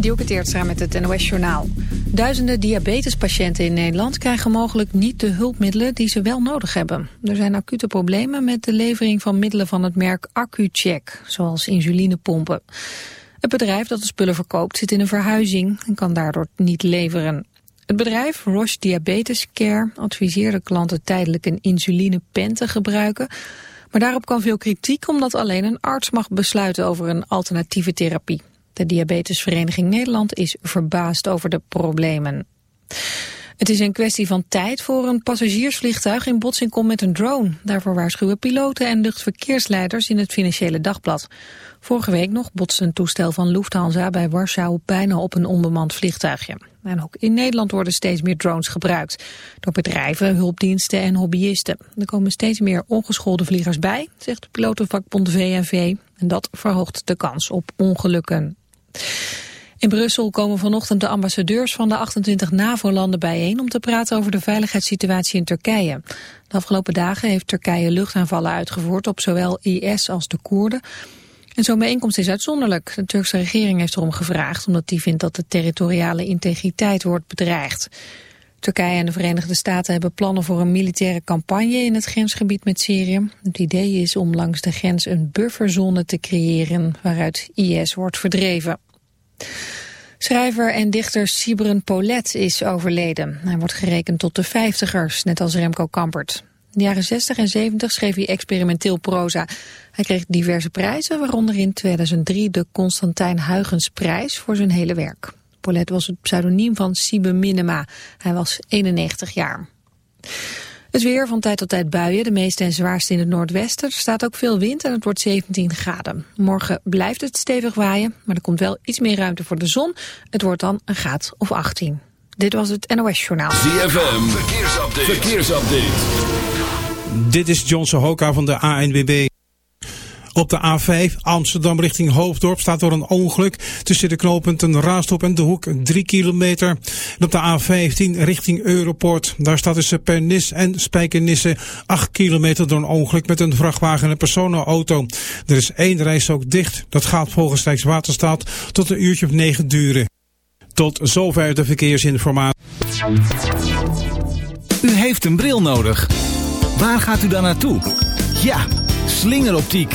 Dielke Teertstra met het NOS-journaal. Duizenden diabetespatiënten in Nederland krijgen mogelijk niet de hulpmiddelen die ze wel nodig hebben. Er zijn acute problemen met de levering van middelen van het merk AccuCheck, zoals insulinepompen. Het bedrijf dat de spullen verkoopt zit in een verhuizing en kan daardoor niet leveren. Het bedrijf Roche Diabetes Care adviseerde klanten tijdelijk een insulinepen te gebruiken... Maar daarop kan veel kritiek omdat alleen een arts mag besluiten over een alternatieve therapie. De Diabetesvereniging Nederland is verbaasd over de problemen. Het is een kwestie van tijd voor een passagiersvliegtuig in botsing komt met een drone. Daarvoor waarschuwen piloten en luchtverkeersleiders in het Financiële Dagblad. Vorige week nog botste een toestel van Lufthansa bij Warschau bijna op een onbemand vliegtuigje. En ook in Nederland worden steeds meer drones gebruikt. Door bedrijven, hulpdiensten en hobbyisten. Er komen steeds meer ongeschoolde vliegers bij, zegt de pilotenvakbond VNV. En dat verhoogt de kans op ongelukken. In Brussel komen vanochtend de ambassadeurs van de 28 NAVO-landen bijeen om te praten over de veiligheidssituatie in Turkije. De afgelopen dagen heeft Turkije luchtaanvallen uitgevoerd op zowel IS als de Koerden. En zo'n bijeenkomst is uitzonderlijk. De Turkse regering heeft erom gevraagd omdat die vindt dat de territoriale integriteit wordt bedreigd. Turkije en de Verenigde Staten hebben plannen voor een militaire campagne in het grensgebied met Syrië. Het idee is om langs de grens een bufferzone te creëren waaruit IS wordt verdreven. Schrijver en dichter Sibren Polet is overleden. Hij wordt gerekend tot de vijftigers, net als Remco Kampert. In de jaren 60 en 70 schreef hij experimenteel proza. Hij kreeg diverse prijzen, waaronder in 2003 de Constantijn Huygensprijs voor zijn hele werk. Polet was het pseudoniem van Sibe Minema. Hij was 91 jaar. Het weer van tijd tot tijd buien, de meeste en zwaarste in het noordwesten. Er staat ook veel wind en het wordt 17 graden. Morgen blijft het stevig waaien, maar er komt wel iets meer ruimte voor de zon. Het wordt dan een graad of 18. Dit was het NOS Journaal. ZFM, verkeersupdate. verkeersupdate. Dit is John Sohoka van de ANWB. Op de A5 Amsterdam richting Hoofddorp staat door een ongeluk tussen de knooppunten Raastop en De Hoek 3 kilometer. En op de A15 richting Europort. Daar staat tussen Pernis en Spijkenisse 8 kilometer door een ongeluk met een vrachtwagen en personenauto. Er is één reis ook dicht. Dat gaat volgens Rijkswaterstaat tot een uurtje of 9 duren. Tot zover de verkeersinformatie. U heeft een bril nodig. Waar gaat u dan naartoe? Ja, slingeroptiek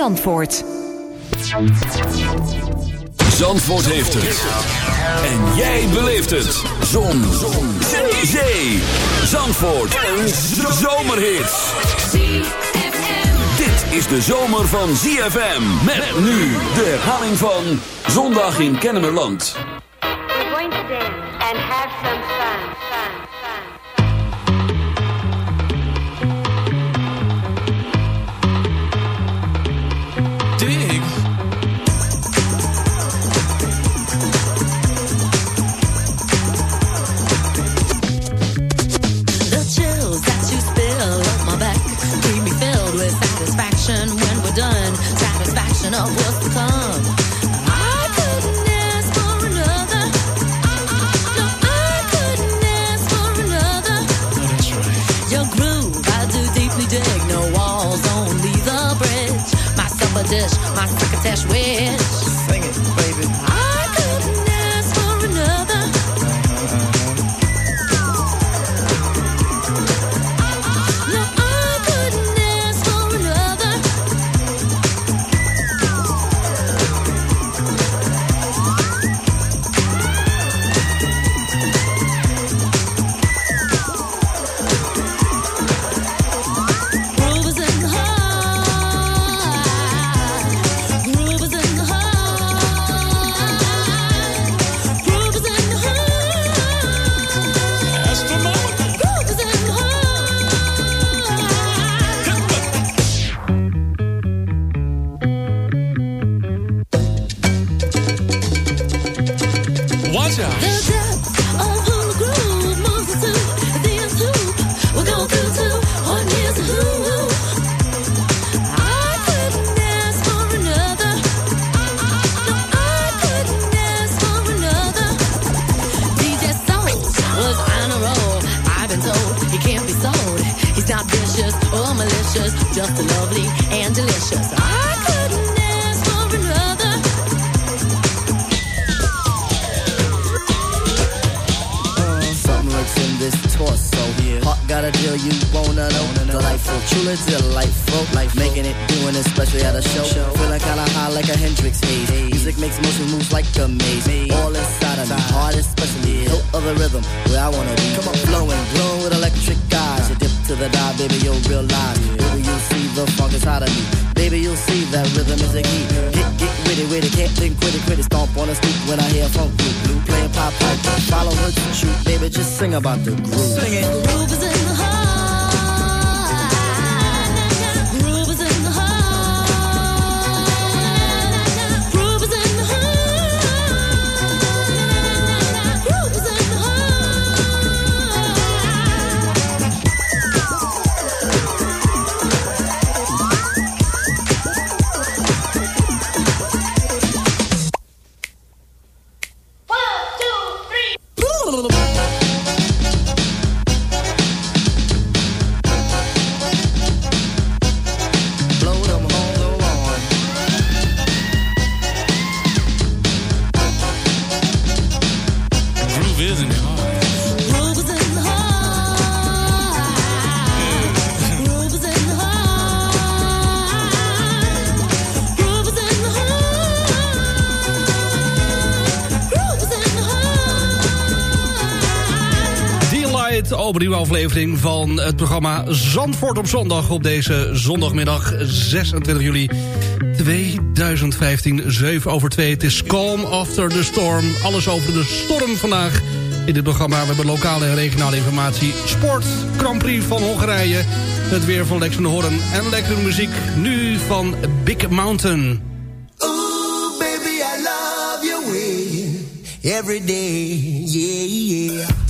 Zandvoort. Zandvoort heeft het. En jij beleeft het. Zon. Zon. Zee. Zee. Zandvoort. Een zomerhit. Dit is de zomer van ZFM. Met nu de herhaling van Zondag in Kennemerland. We're going to dance and have some fun. my crick attached with. opnieuw aflevering van het programma Zandvoort op zondag... op deze zondagmiddag 26 juli 2015, 7 over 2. Het is Calm After the Storm. Alles over de storm vandaag in dit programma. We hebben lokale en regionale informatie. Sport, Grand Prix van Hongarije. Het weer van Lex van Horn en lekkere muziek. Nu van Big Mountain. Ooh, baby, I love your way. Every day, yeah, yeah.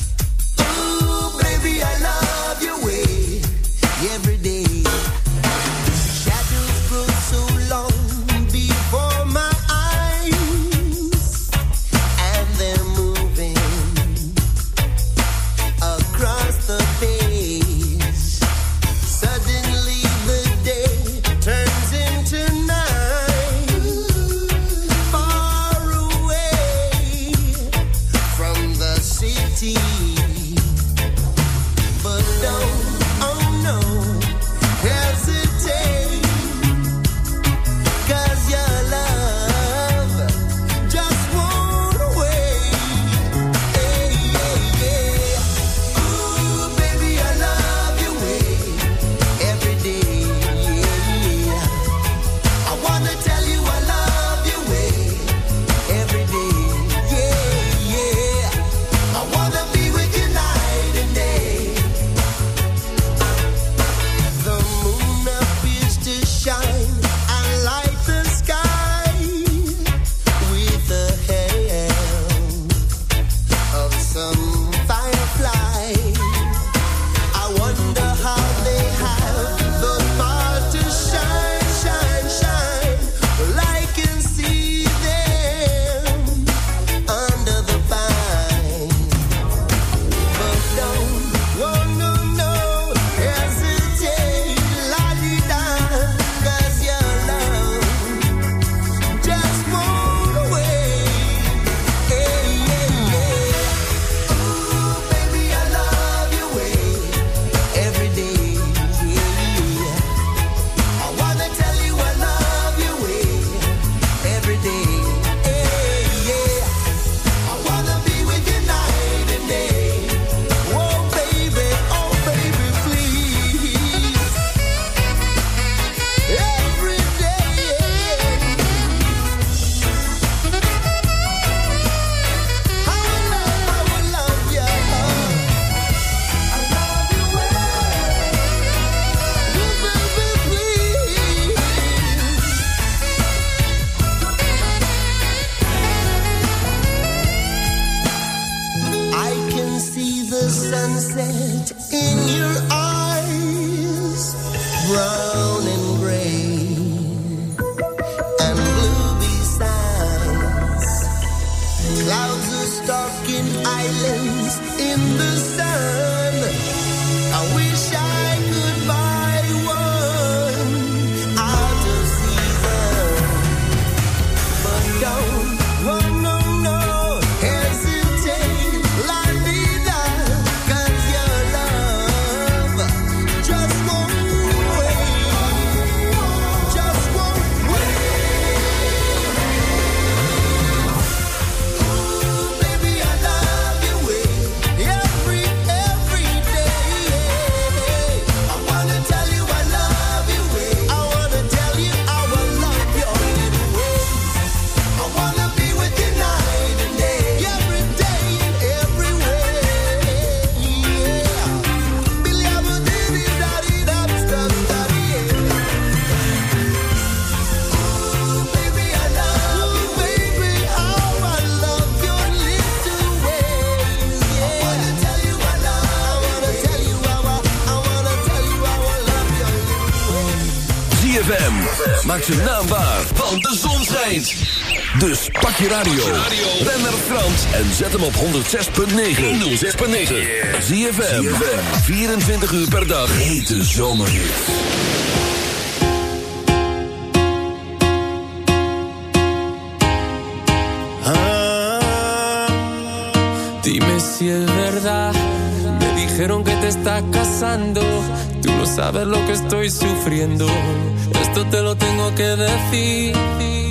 radio. Ben naar Frans en zet hem op 106.9. 106.9. Zie 24 uur per dag. Hete zomerhit. Ah, dime si es verdad. Me dijeron que te está casando. Tú no sabes lo que estoy sufriendo. Esto te lo tengo que decir.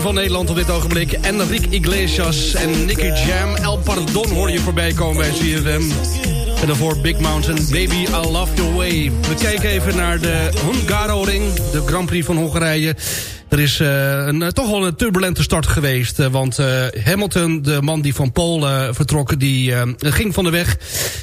van Nederland op dit ogenblik. Enrique Iglesias en Nicky Jam. El Pardon hoor je voorbij komen bij CFM. En daarvoor Big Mountain, Baby, I Love Your Way. We kijken even naar de Hungaro-ring, de Grand Prix van Hongarije. Er is eh, een, eh, toch wel een turbulente start geweest. Eh, want Hamilton, de man die van Polen vertrok, die ging van de weg.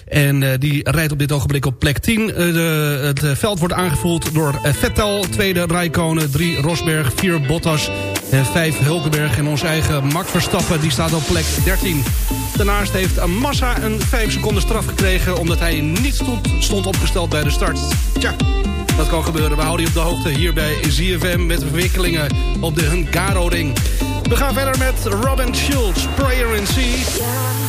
En die rijdt op dit ogenblik op plek 10. Het veld wordt aangevoeld door Vettel, tweede Rijkonen, drie Rosberg, vier Bottas... En 5 Hulkenberg en onze eigen Max Verstappen die staat op plek 13. Daarnaast heeft Massa een 5 seconden straf gekregen... omdat hij niet stond, stond opgesteld bij de start. Tja, dat kan gebeuren. We houden je op de hoogte hier bij ZFM... met verwikkelingen op de Hungaro-ring. We gaan verder met Robin Schultz, Prayer in Sea...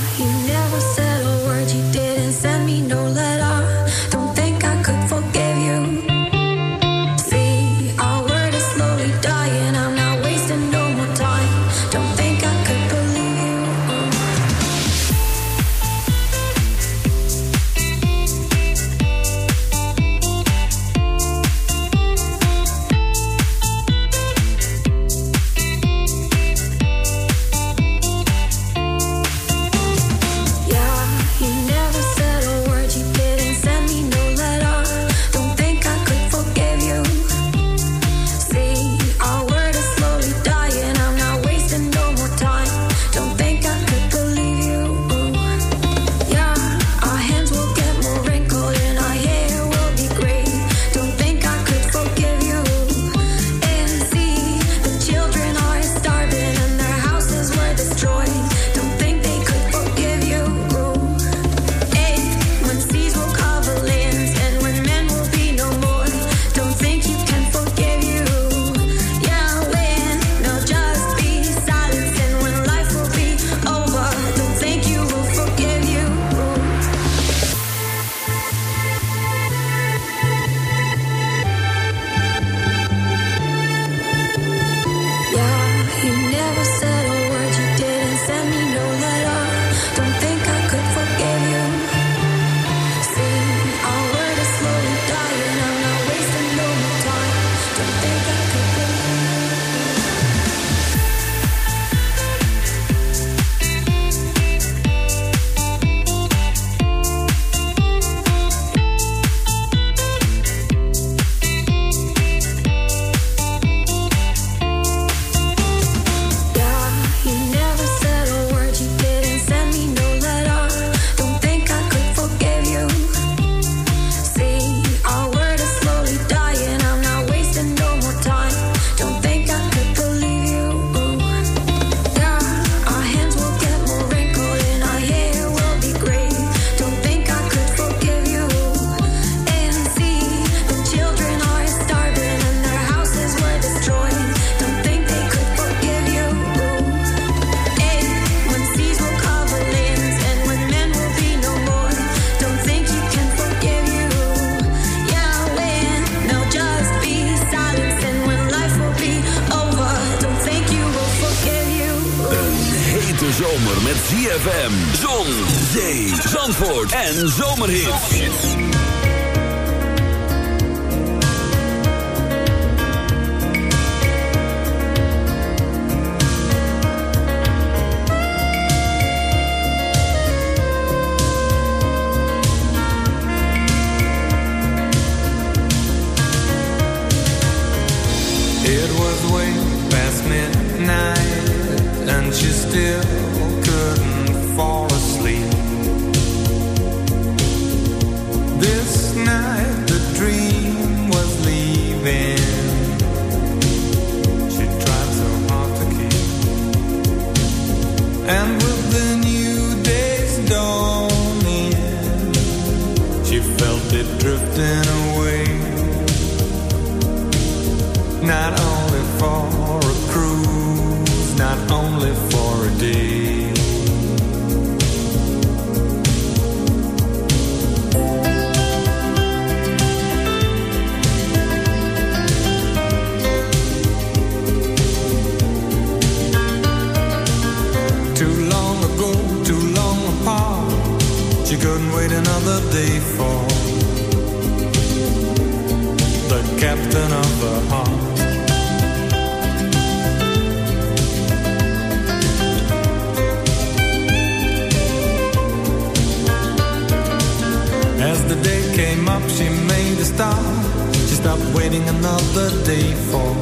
waiting another day for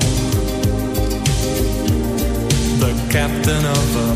the captain of a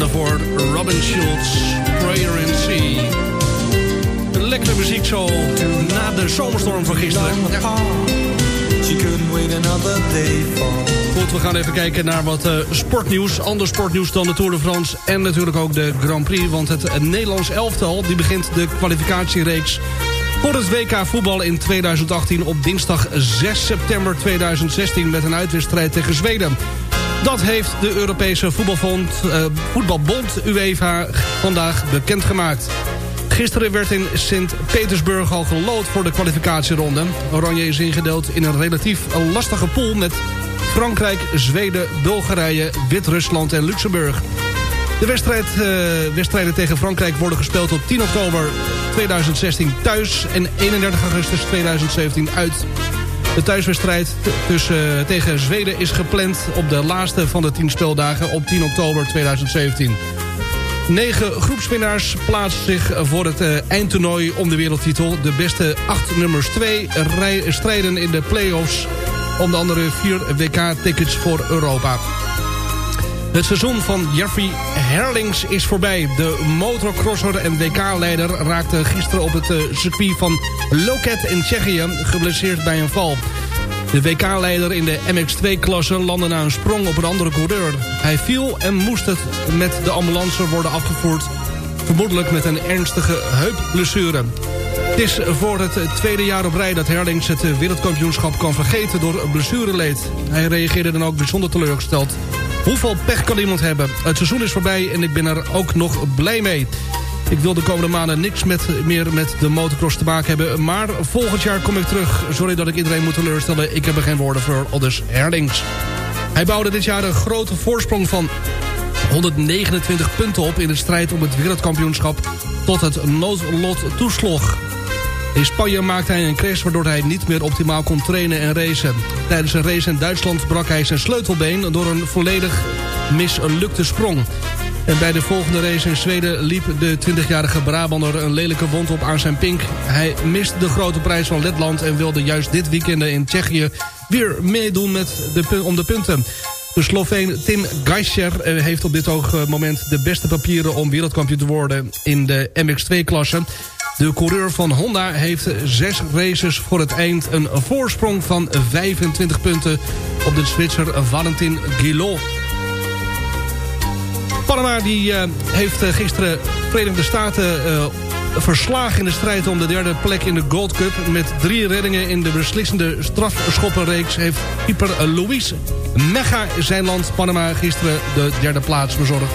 Daarvoor Robin Schultz, Prayer in Sea. Lekkere muziek zo na de zomerstorm van gisteren. Ja. Goed, we gaan even kijken naar wat eh, sportnieuws. Ander sportnieuws dan de Tour de France en natuurlijk ook de Grand Prix. Want het Nederlands elftal die begint de kwalificatiereeks voor het WK voetbal in 2018 op dinsdag 6 september 2016 met een uitwedstrijd tegen Zweden. Dat heeft de Europese voetbalbond, eh, voetbalbond UEFA vandaag bekendgemaakt. Gisteren werd in Sint-Petersburg al gelood voor de kwalificatieronde. Oranje is ingedeeld in een relatief lastige pool met Frankrijk, Zweden, Bulgarije, Wit-Rusland en Luxemburg. De wedstrijd, eh, wedstrijden tegen Frankrijk worden gespeeld op 10 oktober 2016 thuis en 31 augustus 2017 uit. De thuiswedstrijd tussen, eh, tegen Zweden is gepland op de laatste van de 10 speeldagen op 10 oktober 2017. Negen groepswinnaars plaatsen zich voor het eh, eindtoernooi om de wereldtitel. De beste acht nummers 2 strijden in de play-offs om de andere vier WK-tickets voor Europa. Het seizoen van Jeffrey Herlings is voorbij. De motocrosser en WK-leider raakte gisteren op het eh, circuit van Loket in Tsjechië geblesseerd bij een val. De WK-leider in de MX2-klasse landde na een sprong op een andere coureur. Hij viel en moest het met de ambulance worden afgevoerd. Vermoedelijk met een ernstige heupblessure. Het is voor het tweede jaar op rij dat Herlings het wereldkampioenschap kan vergeten door blessureleed. Hij reageerde dan ook bijzonder teleurgesteld. Hoeveel pech kan iemand hebben? Het seizoen is voorbij en ik ben er ook nog blij mee. Ik wil de komende maanden niks met, meer met de motocross te maken hebben. Maar volgend jaar kom ik terug. Sorry dat ik iedereen moet teleurstellen. Ik heb er geen woorden voor. Aldus Herlings. Hij bouwde dit jaar een grote voorsprong van 129 punten op... in de strijd om het wereldkampioenschap tot het noodlot toesloeg. In Spanje maakte hij een crash waardoor hij niet meer optimaal kon trainen en racen. Tijdens een race in Duitsland brak hij zijn sleutelbeen door een volledig mislukte sprong. En bij de volgende race in Zweden liep de 20-jarige Brabander een lelijke wond op aan zijn pink. Hij miste de grote prijs van Letland en wilde juist dit weekend in Tsjechië weer meedoen met de, om de punten. De Sloveen Tim Geischer eh, heeft op dit ogenblik de beste papieren om wereldkampioen te worden in de MX2-klasse. De coureur van Honda heeft zes races voor het eind een voorsprong van 25 punten op de Zwitser Valentin Guillot. Panama die, eh, heeft eh, gisteren Verenigde Staten eh, verslagen in de strijd om de derde plek in de Gold Cup. Met drie reddingen in de beslissende strafschoppenreeks heeft keeper Luis Mega zijn land Panama gisteren de derde plaats bezorgd.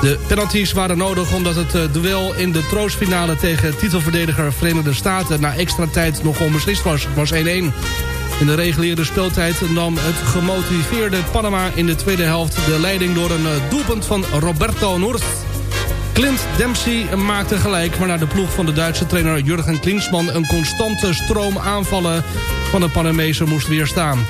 De penalties waren nodig omdat het eh, duel in de troostfinale tegen titelverdediger Verenigde Staten na extra tijd nog onbeslist was. Het was 1-1. In de reguliere speeltijd nam het gemotiveerde Panama in de tweede helft de leiding door een eh, doelpunt van Roberto Noort. Clint Dempsey maakte gelijk, waarna de ploeg van de Duitse trainer Jurgen Klinsmann een constante stroom aanvallen van de Panamezen moest weerstaan.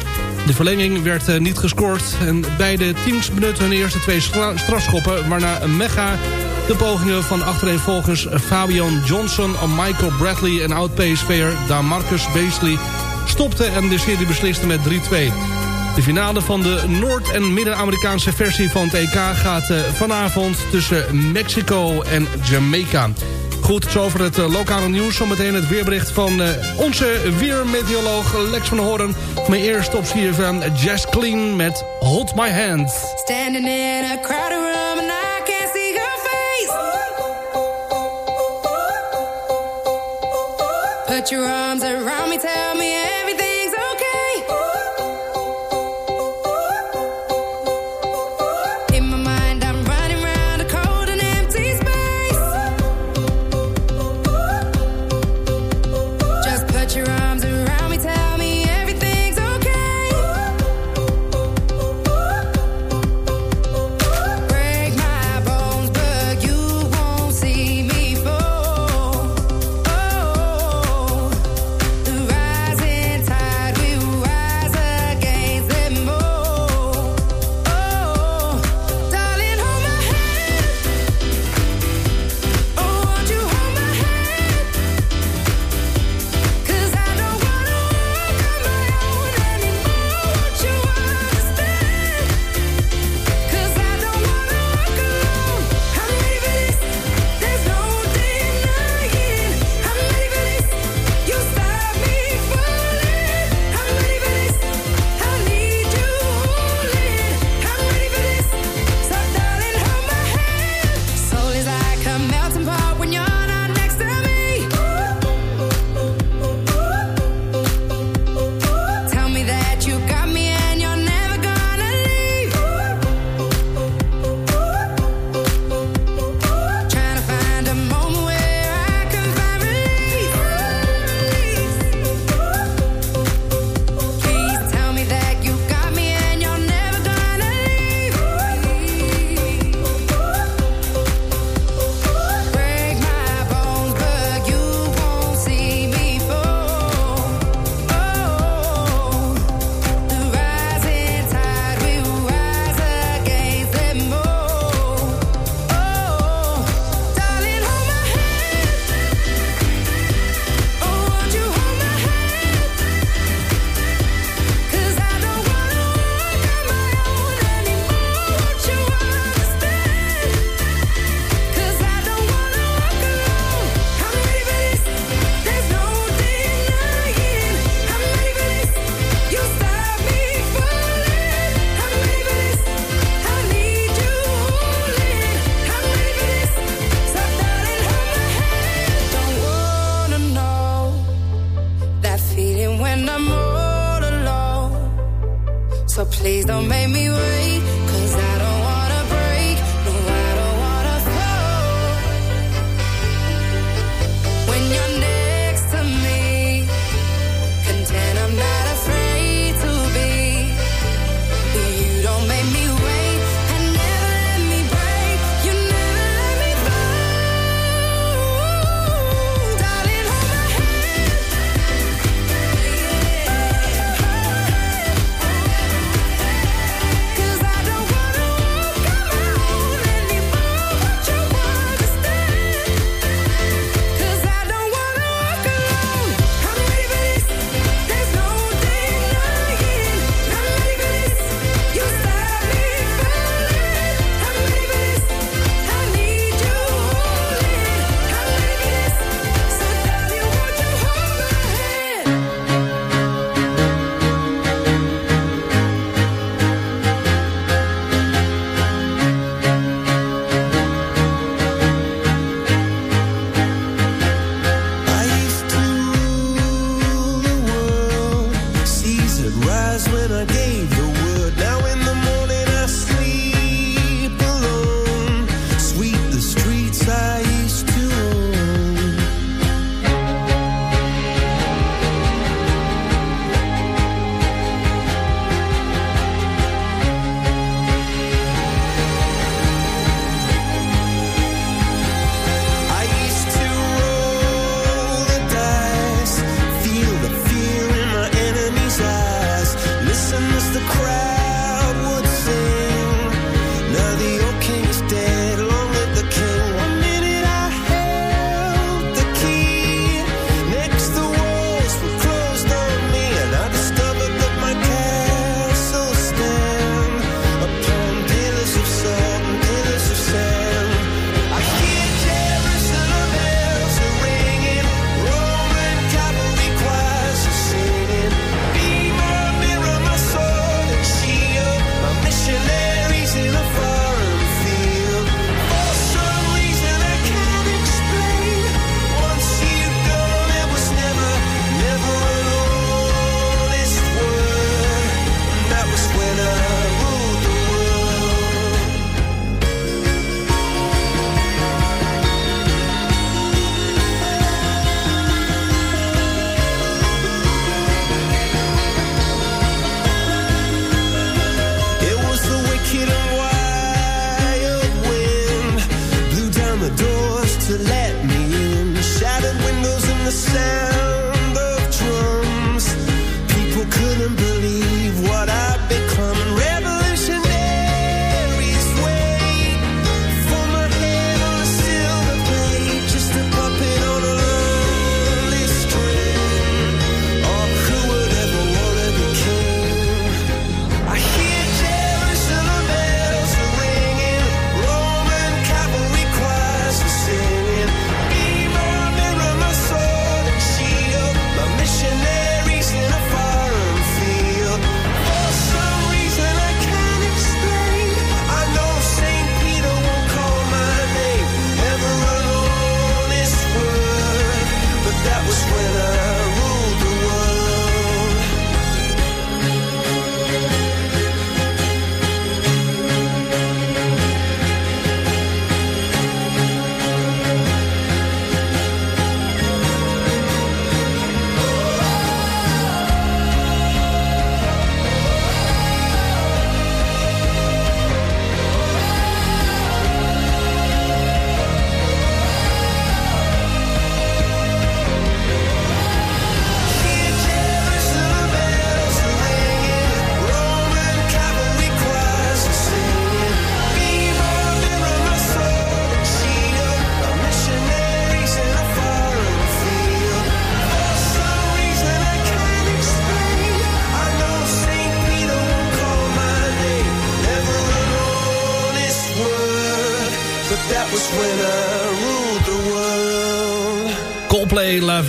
De verlenging werd eh, niet gescoord en beide teams benutten hun eerste twee stra- strafschoppen... waarna Mega de pogingen van achtereenvolgens Fabian Johnson... Michael Bradley en oud-PSV'er Damarcus Beasley stopte en de serie besliste met 3-2. De finale van de Noord- en Midden-Amerikaanse versie van het EK gaat eh, vanavond tussen Mexico en Jamaica. Goed, zover het eh, lokale nieuws. Zometeen het weerbericht van eh, onze weermeteoroloog Lex van Hoorn. Maar eerst op CFM Jazz Clean met Hold My Hand. Standing in a crowded room and I can't see your face. Put your arms around me, tell me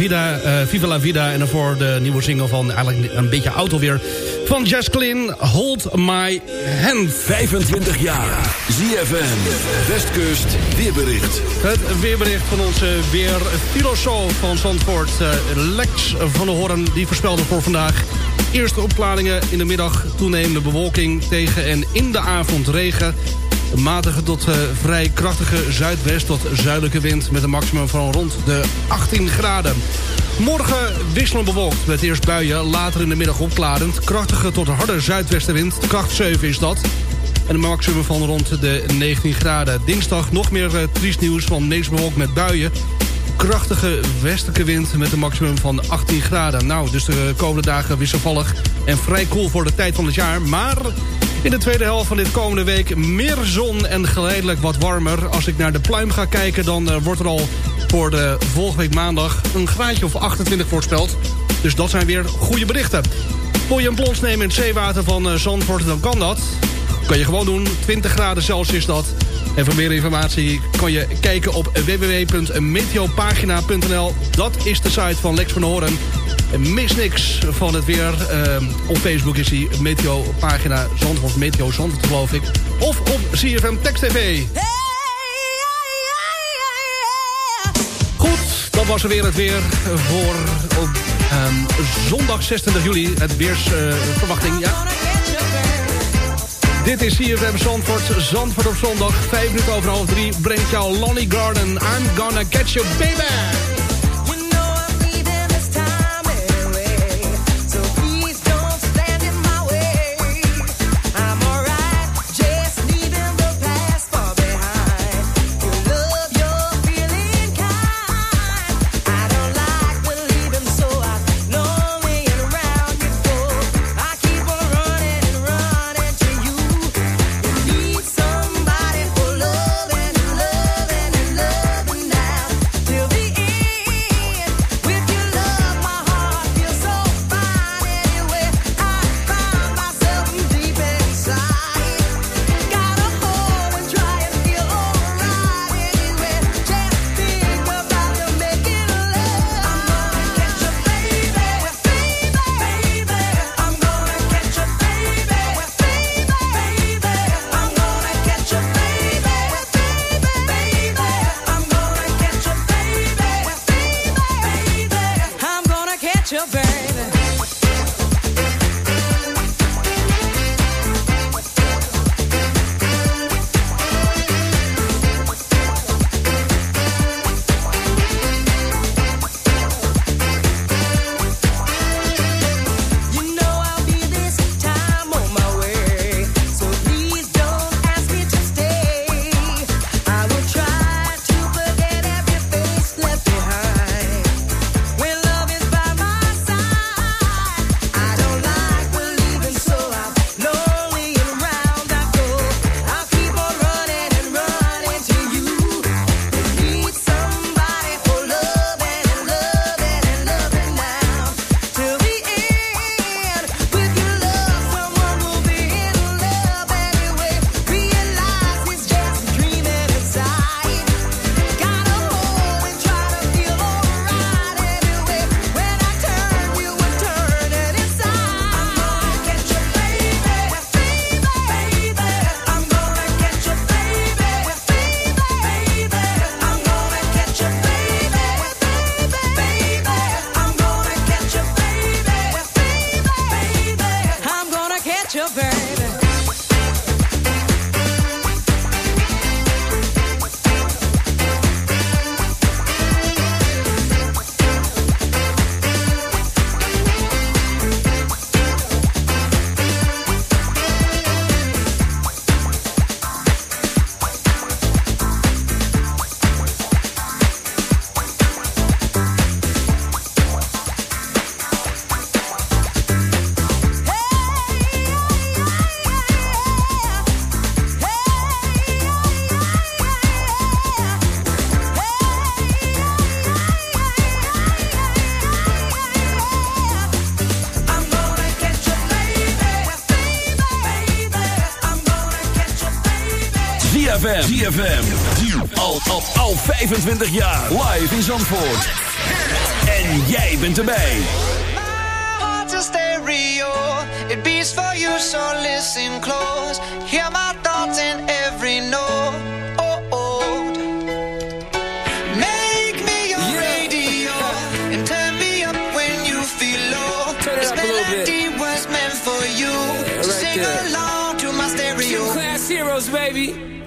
Vida, eh, Viva La Vida. En daarvoor de nieuwe single van eigenlijk een beetje oud alweer. Van Jess Glynn, Hold My Hand. 25 jaar. ZFM. Westkust weerbericht. Het weerbericht van onze weerfilosoof van Zandvoort, eh, Lex van der Horn, die voorspelde voor vandaag. Eerste opklaringen in de middag, toenemende bewolking tegen en in de avond regen. Een matige tot eh, vrij krachtige zuidwest tot zuidelijke wind... met een maximum van rond de 18 graden. Morgen wisselen bewolkt met eerst buien, later in de middag opklarend. Krachtige tot harde zuidwestenwind, kracht 7 is dat. En een maximum van rond de 19 graden. Dinsdag nog meer eh, triest nieuws van bewolkt met buien. Krachtige westelijke wind met een maximum van 18 graden. Nou, dus de komende dagen wisselvallig en vrij koel voor de tijd van het jaar. Maar in de tweede helft van dit komende week meer zon en geleidelijk wat warmer. Als ik naar de pluim ga kijken, dan eh, wordt er al voor de volgende week maandag... een graadje of 28 voorspeld. Dus dat zijn weer goede berichten. Wil je een plons nemen in het zeewater van eh, Zandvoort, dan kan dat. Kan je gewoon doen, 20 graden Celsius dat. En voor meer informatie kan je kijken op www.meteopagina.nl. Dat is de site van Lex van Horen. En mis niks van het weer. Ehm, op Facebook is die Meteopagina Zandvoort, Meteo Zandvoort geloof ik. Of op CFM Text TV. Goed, dat was er weer het weer voor op, ehm, zondag 26 juli. Het weersverwachting, ja. Dit is CFM Zandvoort, Zandvoort op zondag. Vijf minuten over half drie brengt jou Lonnie Garden. I'm gonna catch you, baby. ZFM. ZFM. Al, al, al 25 jaar. Live in Zandvoort. En jij bent erbij. heart's a stereo. It beats for you, so listen close. Hear my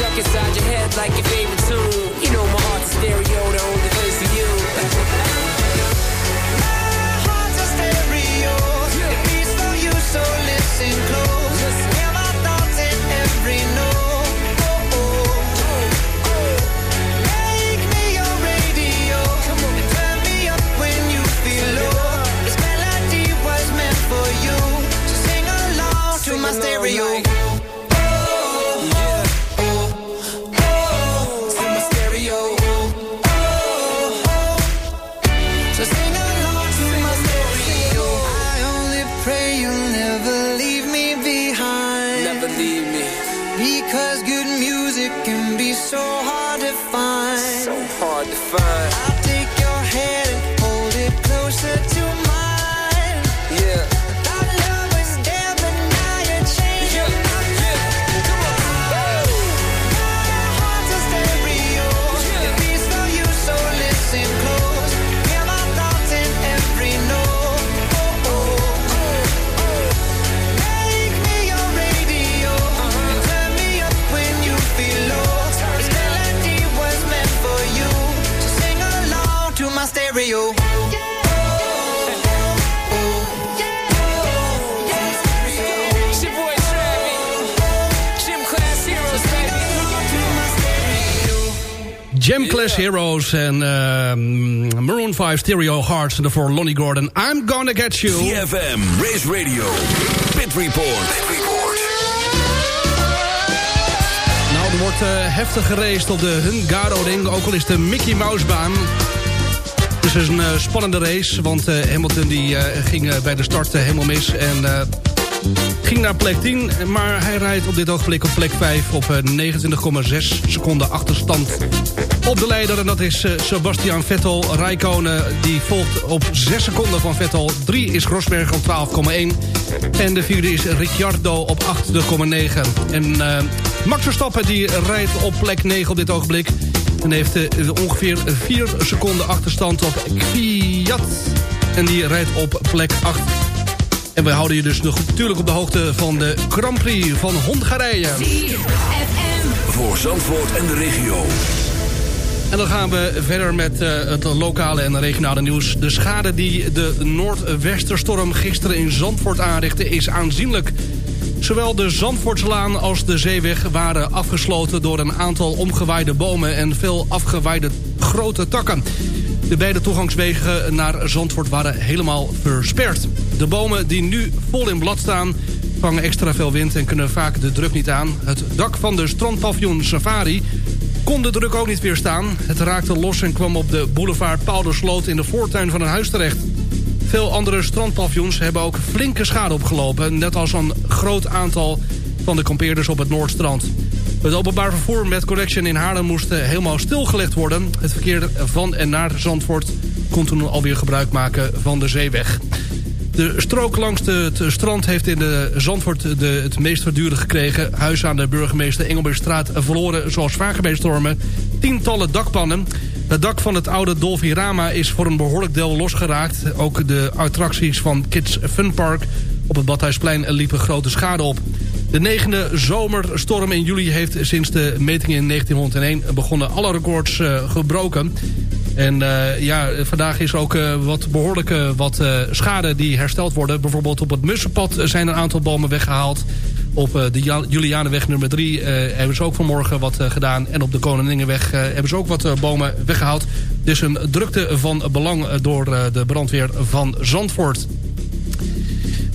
stuck inside your head like your favorite tune. You know my heart's a stereo, the only place for you. my heart's a stereo. It beats for you, so listen close. Class Heroes en ehm, Maroon 5 Stereo Hearts. En daarvoor Lonnie Gordon. I'm gonna get you. CFM, Race Radio, Pit Report. Nou, er wordt eh, heftig geraced op de Hungaroring. Ook al is de Mickey Mouse baan. Dus het is een eh, spannende race. Want eh, Hamilton die, ging bij de start helemaal mis. En ging naar plek 10. Maar hij rijdt op dit ogenblik op plek 5 op eh, 29,6 seconden achterstand op de leider. En dat is eh, Sebastian Vettel. Rijkonen die volgt op 6 seconden van Vettel. 3 is Rosberg op 12,1. En de vierde is Ricciardo op 8,9. En eh, Max Verstappen die rijdt op plek 9 op dit ogenblik. En heeft eh, ongeveer 4 seconden achterstand op Kvyat. En die rijdt op plek 8. En we houden je dus nog natuurlijk op de hoogte van de Grand Prix van Hongarije. Voor Zandvoort en de regio. En dan gaan we verder met eh, het lokale en regionale nieuws. De schade die de Noordwesterstorm gisteren in Zandvoort aanrichtte is aanzienlijk. Zowel de Zandvoortslaan als de zeeweg waren afgesloten... door een aantal omgewaaide bomen en veel afgewaaide grote takken. De beide toegangswegen naar Zandvoort waren helemaal versperd. De bomen die nu vol in blad staan vangen extra veel wind en kunnen vaak de druk niet aan. Het dak van de strandpaviljoen Safari kon de druk ook niet weerstaan. Het raakte los en kwam op de boulevard Paul de Sloot... in de voortuin van een huis terecht. Veel andere strandpaviljoens hebben ook flinke schade opgelopen... net als een groot aantal van de kampeerders op het Noordstrand. Het openbaar vervoer met Correction in Haarlem moest eh, helemaal stilgelegd worden. Het verkeer van en naar Zandvoort kon toen alweer gebruik maken van de zeeweg. De strook langs het strand heeft in de Zandvoort de, het meest verduren gekregen. Huis aan de burgemeester Engelbertstraat verloren, zoals vaker bij stormen, tientallen dakpannen. Het dak van het oude Dolfirama is voor een behoorlijk deel losgeraakt. Ook de attracties van Kids Fun Park op het Badhuisplein liepen grote schade op. De negende zomerstorm in juli heeft sinds de meting in 1901 begonnen alle records eh, gebroken. En eh, ja, vandaag is ook eh, wat behoorlijke wat eh, schade die hersteld worden. Bijvoorbeeld op het Mussenpad zijn een aantal bomen weggehaald. Op de Julianenweg nummer 3 hebben ze ook vanmorgen wat gedaan. En op de Koningingenweg eh, hebben ze ook wat bomen weggehaald. Dus een drukte van belang door de brandweer van Zandvoort.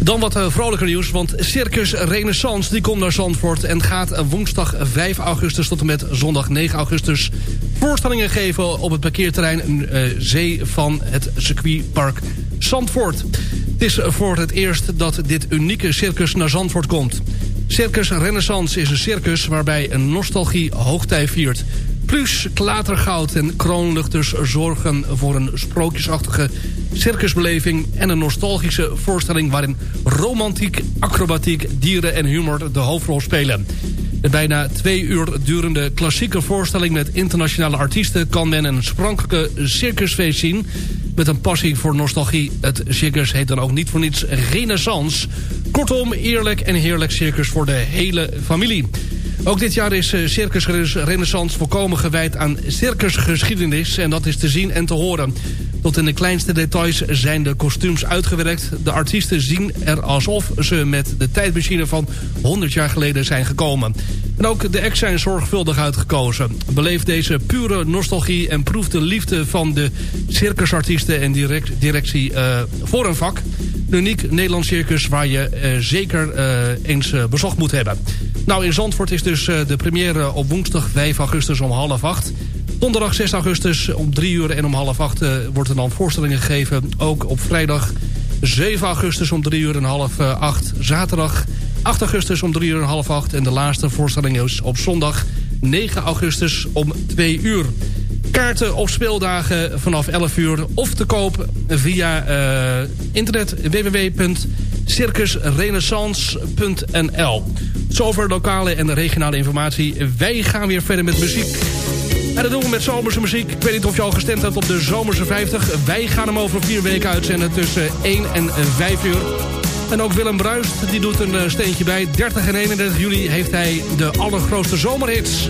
Dan wat eh, vrolijker nieuws, want Circus Renaissance die komt naar Zandvoort... en gaat woensdag 5 augustus tot en met zondag 9 augustus... voorstellingen geven op het parkeerterrein eh, Zee van het circuitpark Zandvoort. Het is voor het eerst dat dit unieke circus naar Zandvoort komt. Circus Renaissance is een circus waarbij een nostalgie hoogtij viert... Plus klatergoud en kroonluchters zorgen voor een sprookjesachtige circusbeleving... en een nostalgische voorstelling waarin romantiek, acrobatiek, dieren en humor de hoofdrol spelen. De bijna twee uur durende klassieke voorstelling met internationale artiesten... kan men een sprankelijke circusfeest zien met een passie voor nostalgie. Het circus heet dan ook niet voor niets Renaissance. Kortom, eerlijk en heerlijk circus voor de hele familie. Ook dit jaar is eh, Circus Renaissance volkomen gewijd aan circusgeschiedenis. En dat is te zien en te horen. Tot in de kleinste details zijn de kostuums uitgewerkt. De artiesten zien er alsof ze met de tijdmachine van 100 jaar geleden zijn gekomen. En ook de acts zijn zorgvuldig uitgekozen. Beleef deze pure nostalgie en proef de liefde van de circusartiesten en direct, directie eh, voor een vak. Een uniek Nederlands circus waar je eh, zeker eh, eens bezocht moet hebben. Nou, in Zandvoort is dus de première op woensdag 5 augustus om half acht. Donderdag 6 augustus om 3 uur en om half acht eh, wordt er dan voorstellingen gegeven. Ook op vrijdag 7 augustus om 3 uur en half eh, acht. Zaterdag 8 augustus om 3 uur en half acht. En de laatste voorstelling is op zondag 9 augustus om 2 uur. Kaarten op speeldagen vanaf 11 uur of te koop via eh, internet www.circusrenaissance.nl Zover lokale en regionale informatie. Wij gaan weer verder met muziek. En dat doen we met zomerse muziek. Ik weet niet of je al gestemd hebt op de Zomerse 50. Wij gaan hem over vier weken uitzenden tussen 1 en 5 uur. En ook Willem Bruist, die doet een eh, steentje bij. 30 en 31 juli heeft hij de allergrootste zomerhits.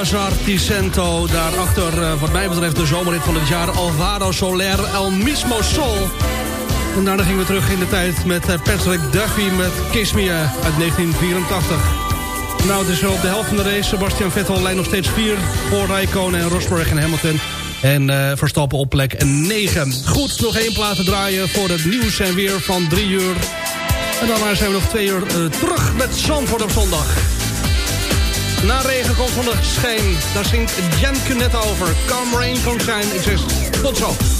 Mattia Bazar Ticento. Daarachter, eh, wat mij betreft, de zomerrit van het jaar... Alvaro Soler, El Mismo Sol. En daarna gingen we terug in de tijd met eh, Patrick Duffy met Kiss eh, uit 1984. Nou, het is op de helft van de race. Sebastian Vettel leidt nog steeds 4 voor Rijkonen en Rosberg en Hamilton. En Verstappen op plek 9. Goed, nog één plaat te draaien voor het nieuws en weer van 3 uur. En daarna zijn we nog 2 uur terug met Zandvoort op zondag. Na regen komt zonneschijn. Daar zingt Jan Cunet over. Come rain, come shine. Ik zeg tot zo.